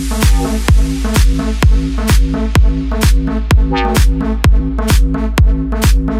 Thank you.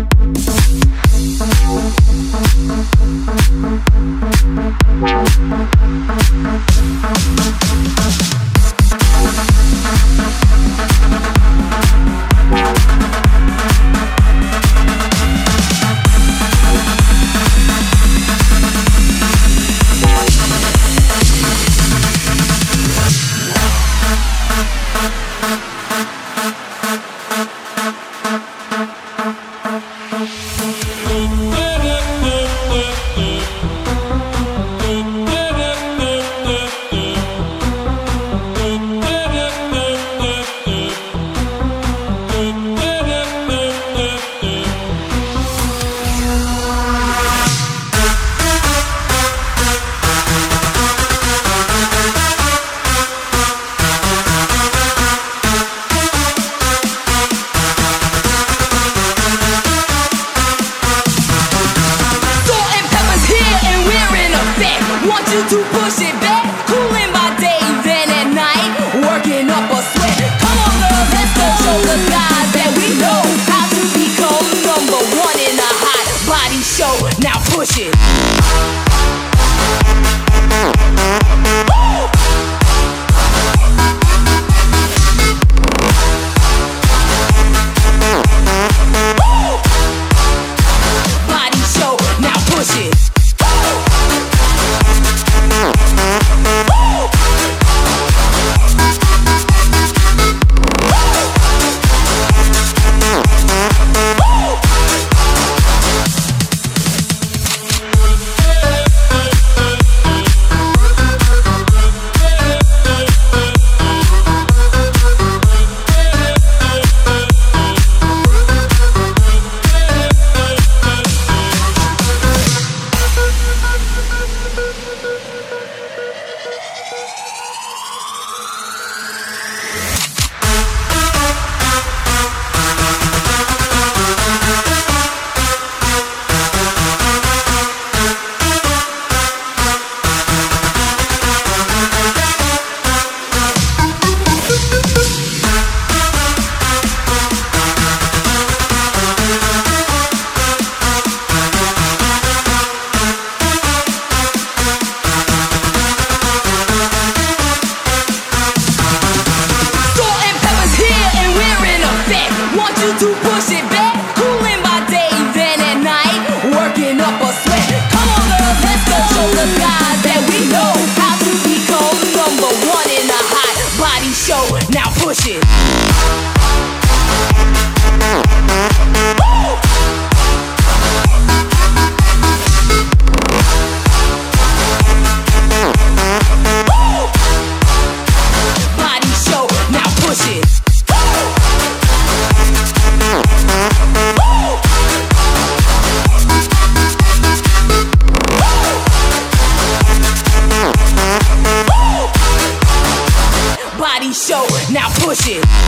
谢谢 show. Now push it.